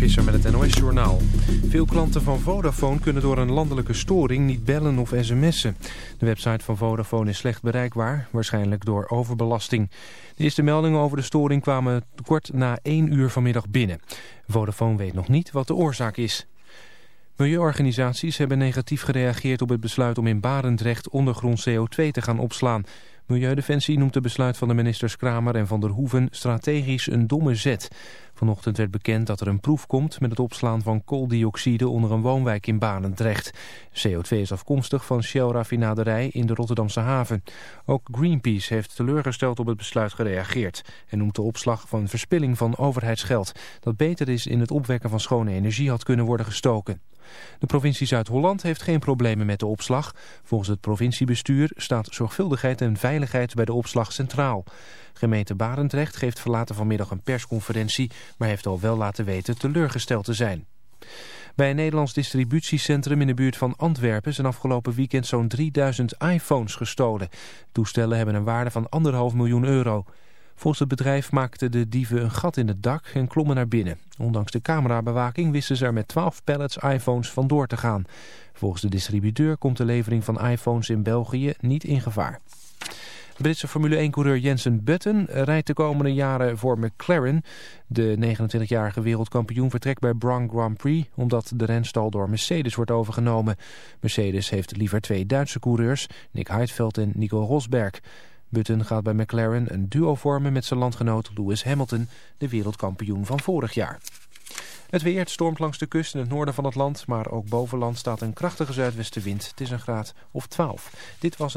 Visser met het NOS Journaal. Veel klanten van Vodafone kunnen door een landelijke storing niet bellen of sms'en. De website van Vodafone is slecht bereikbaar, waarschijnlijk door overbelasting. De eerste meldingen over de storing kwamen kort na 1 uur vanmiddag binnen. Vodafone weet nog niet wat de oorzaak is. Milieuorganisaties hebben negatief gereageerd op het besluit om in Barendrecht ondergrond CO2 te gaan opslaan. Milieudefensie noemt het besluit van de ministers Kramer en Van der Hoeven strategisch een domme zet. Vanochtend werd bekend dat er een proef komt met het opslaan van kooldioxide onder een woonwijk in Barendrecht. CO2 is afkomstig van Shell raffinaderij in de Rotterdamse haven. Ook Greenpeace heeft teleurgesteld op het besluit gereageerd en noemt de opslag van verspilling van overheidsgeld dat beter is in het opwekken van schone energie had kunnen worden gestoken. De provincie Zuid-Holland heeft geen problemen met de opslag. Volgens het provinciebestuur staat zorgvuldigheid en veiligheid bij de opslag centraal. Gemeente Barendrecht geeft verlaten vanmiddag een persconferentie... maar heeft al wel laten weten teleurgesteld te zijn. Bij een Nederlands distributiecentrum in de buurt van Antwerpen... zijn afgelopen weekend zo'n 3000 iPhones gestolen. Toestellen hebben een waarde van anderhalf miljoen euro... Volgens het bedrijf maakten de dieven een gat in het dak en klommen naar binnen. Ondanks de camerabewaking wisten ze er met 12 pallets iPhones vandoor te gaan. Volgens de distributeur komt de levering van iPhones in België niet in gevaar. Britse Formule 1-coureur Jensen Button rijdt de komende jaren voor McLaren. De 29-jarige wereldkampioen vertrekt bij Brown Grand Prix... omdat de renstal door Mercedes wordt overgenomen. Mercedes heeft liever twee Duitse coureurs, Nick Heidfeld en Nico Rosberg... Button gaat bij McLaren een duo vormen met zijn landgenoot Lewis Hamilton, de wereldkampioen van vorig jaar. Het weer het stormt langs de kust in het noorden van het land, maar ook bovenland staat een krachtige zuidwestenwind. Het is een graad of 12. Dit was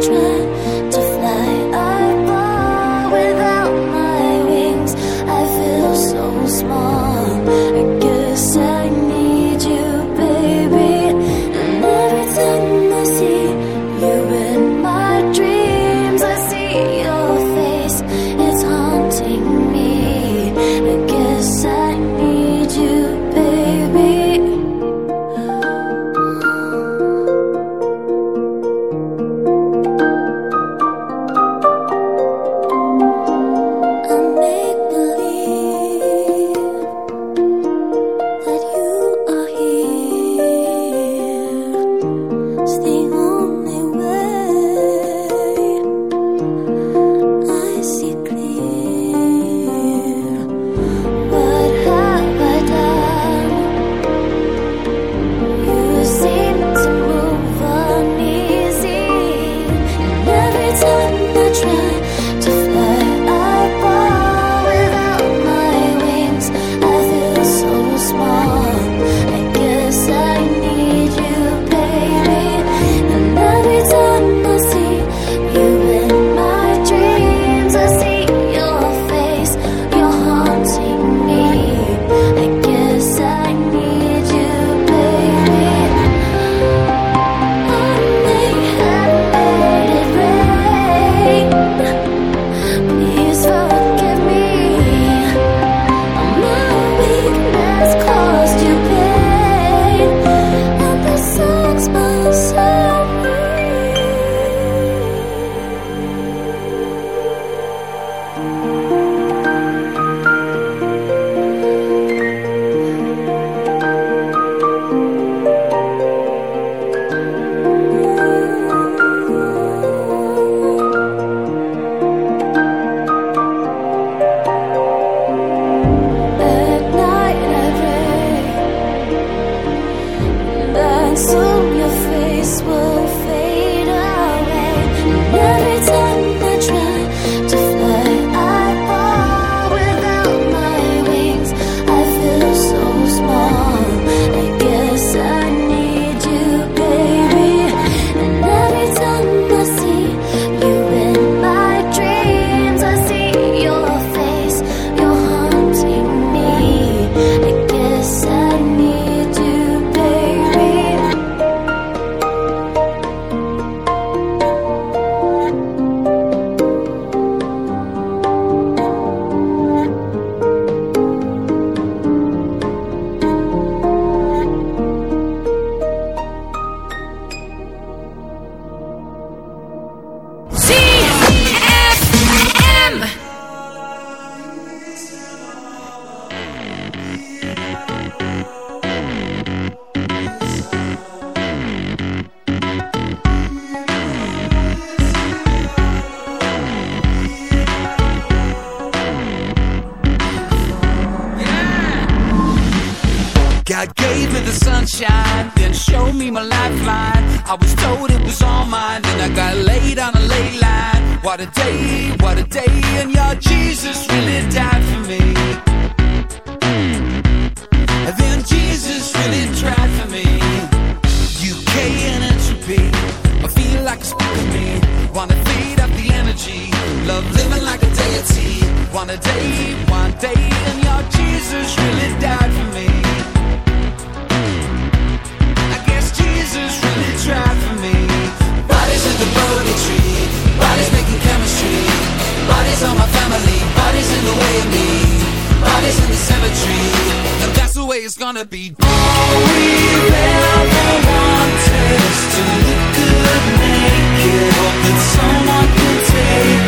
转 love living like a deity. One a day, one day, and your Jesus really died for me. I guess Jesus really tried for me. Bodies in the Bodhi tree, bodies making chemistry. Bodies on my family, bodies in the way of me. Bodies in the cemetery, and that's the way it's gonna be. All we've ever wanted is to look good naked. Hope that someone can take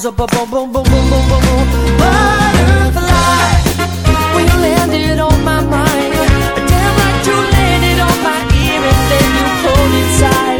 Zabba ba ba ba ba ba ba ba ba. Butterfly, when you landed on my mind, damn right you landed on my ear and then you pulled it tight.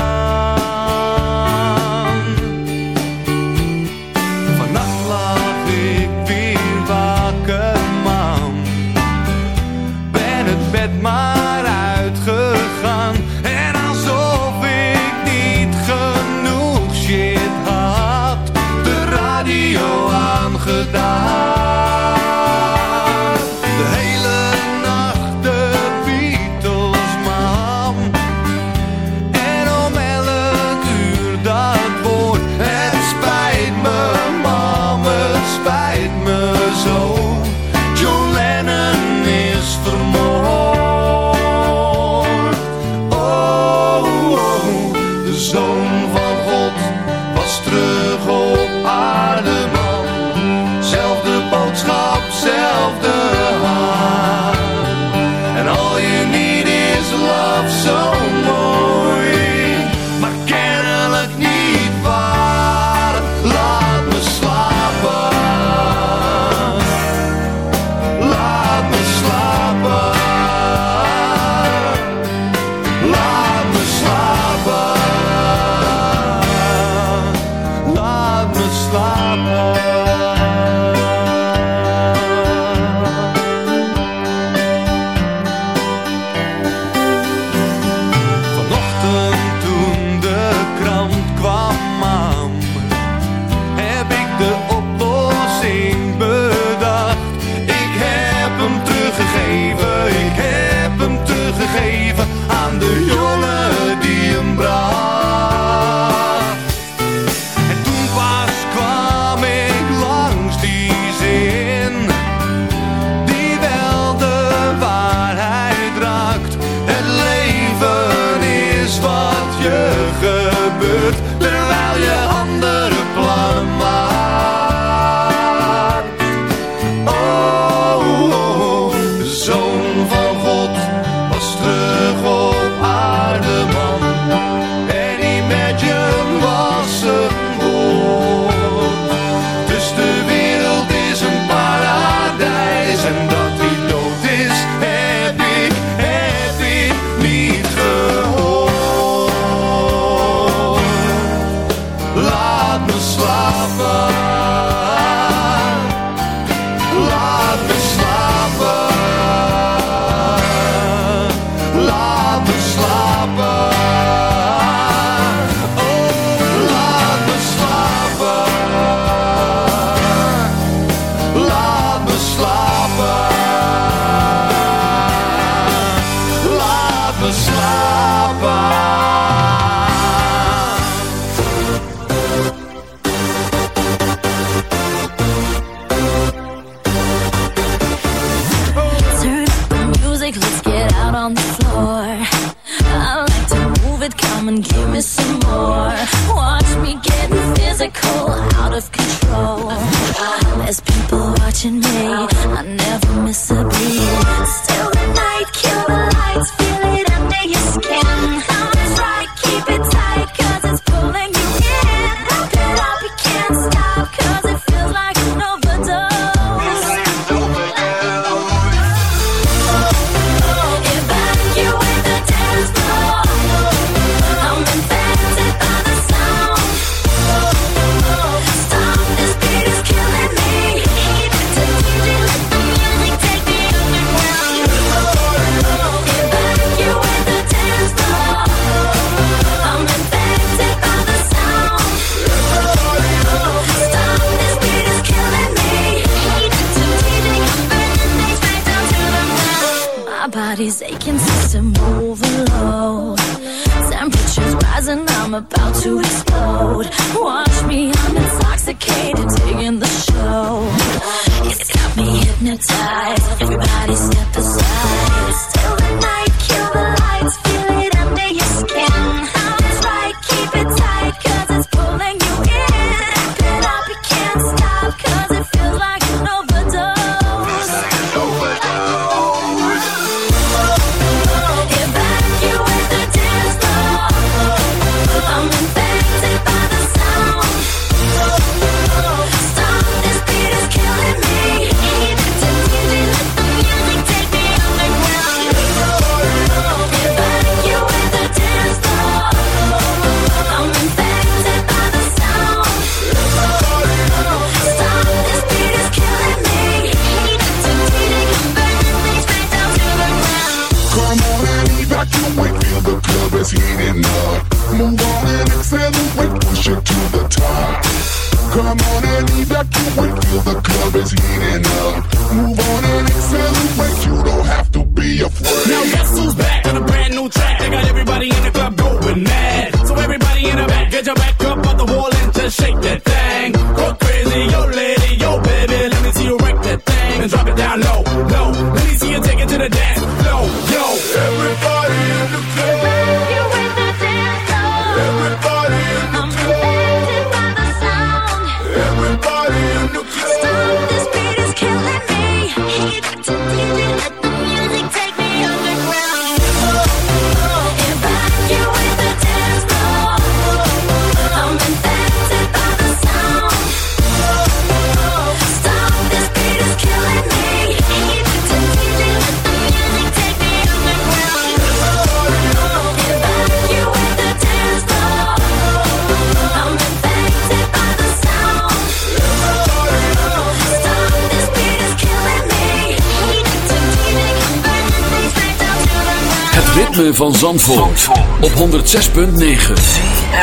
Het ritme van Zandvoort, op 106.9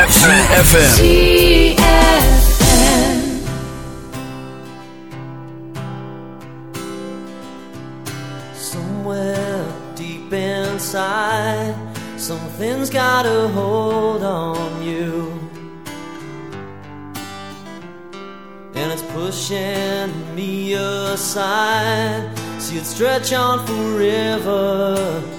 CFFM Somewhere deep inside Something's got a hold on you. And it's pushing me aside. See it stretch on forever.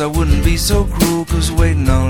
I wouldn't be so cruel, cause waiting on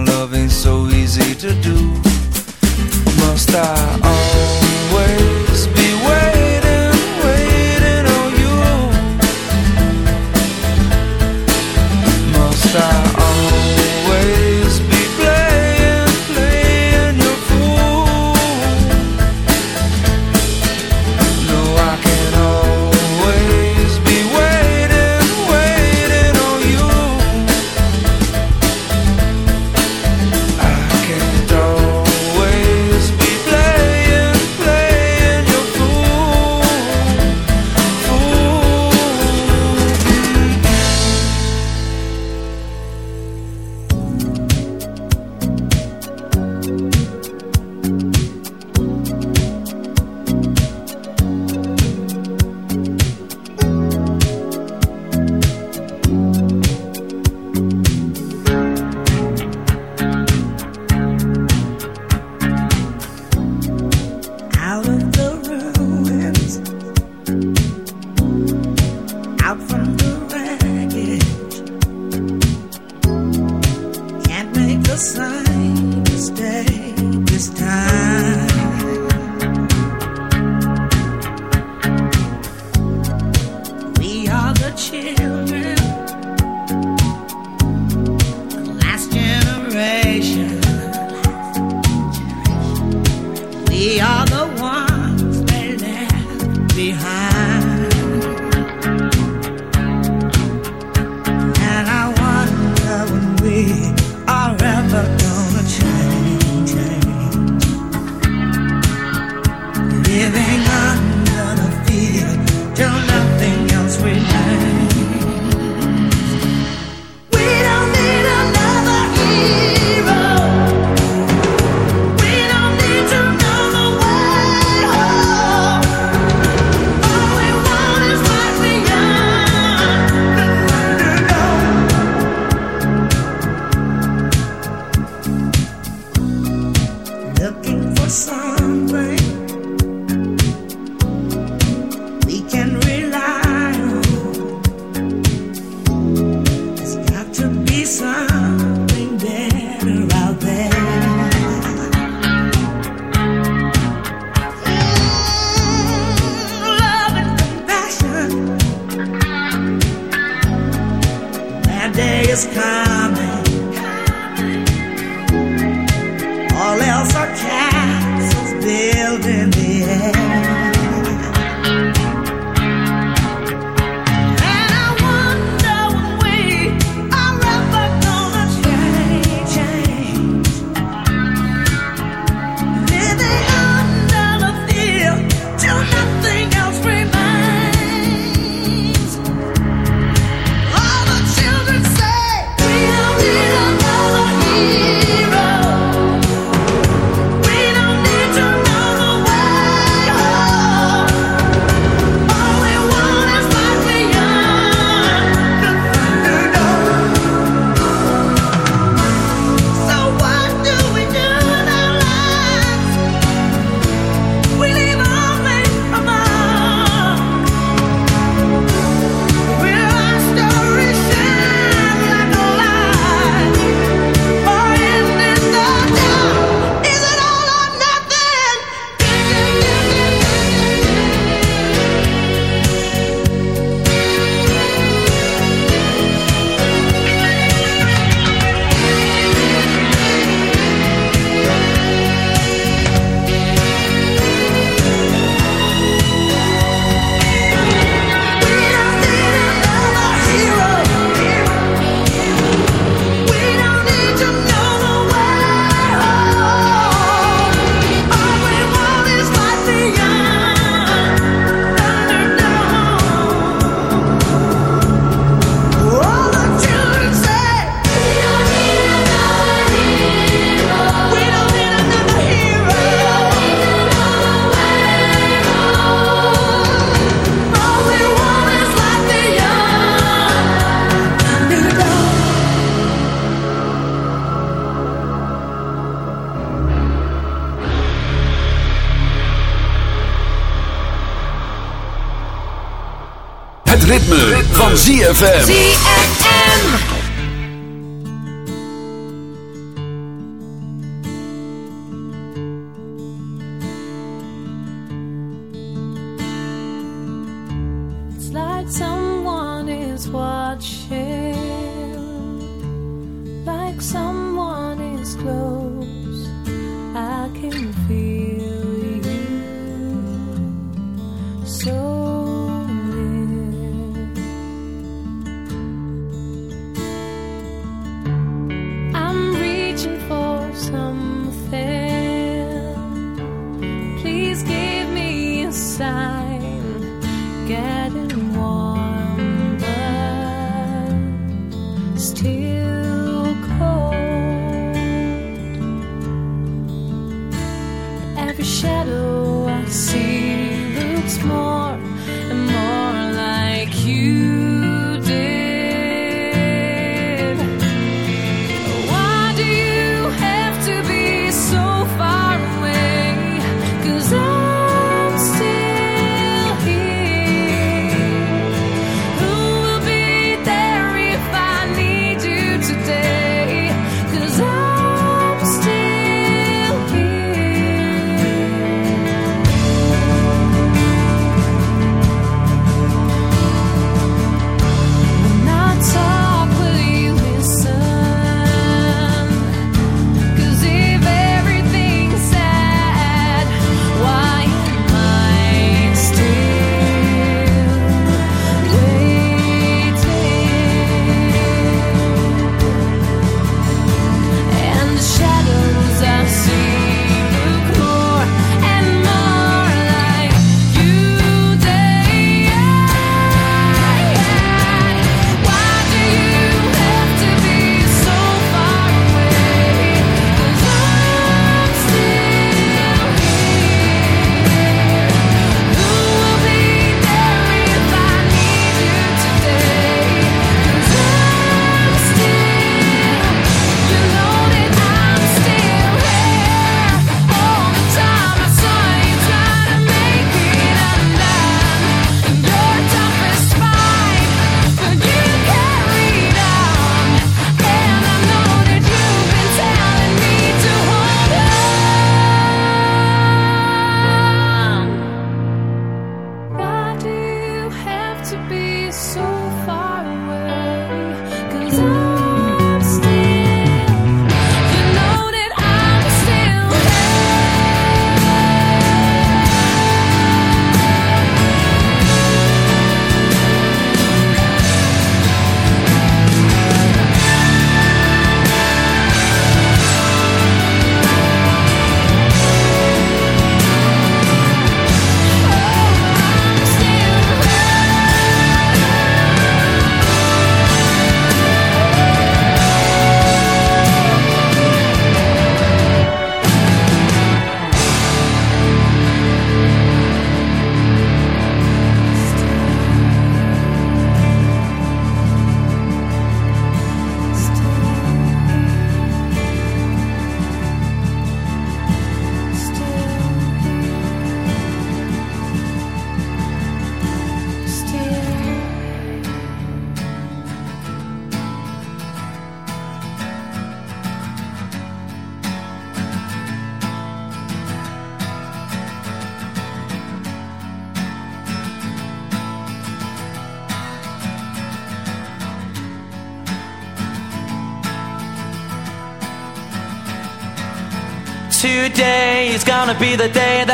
ZFM. ZFM.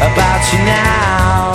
about you now.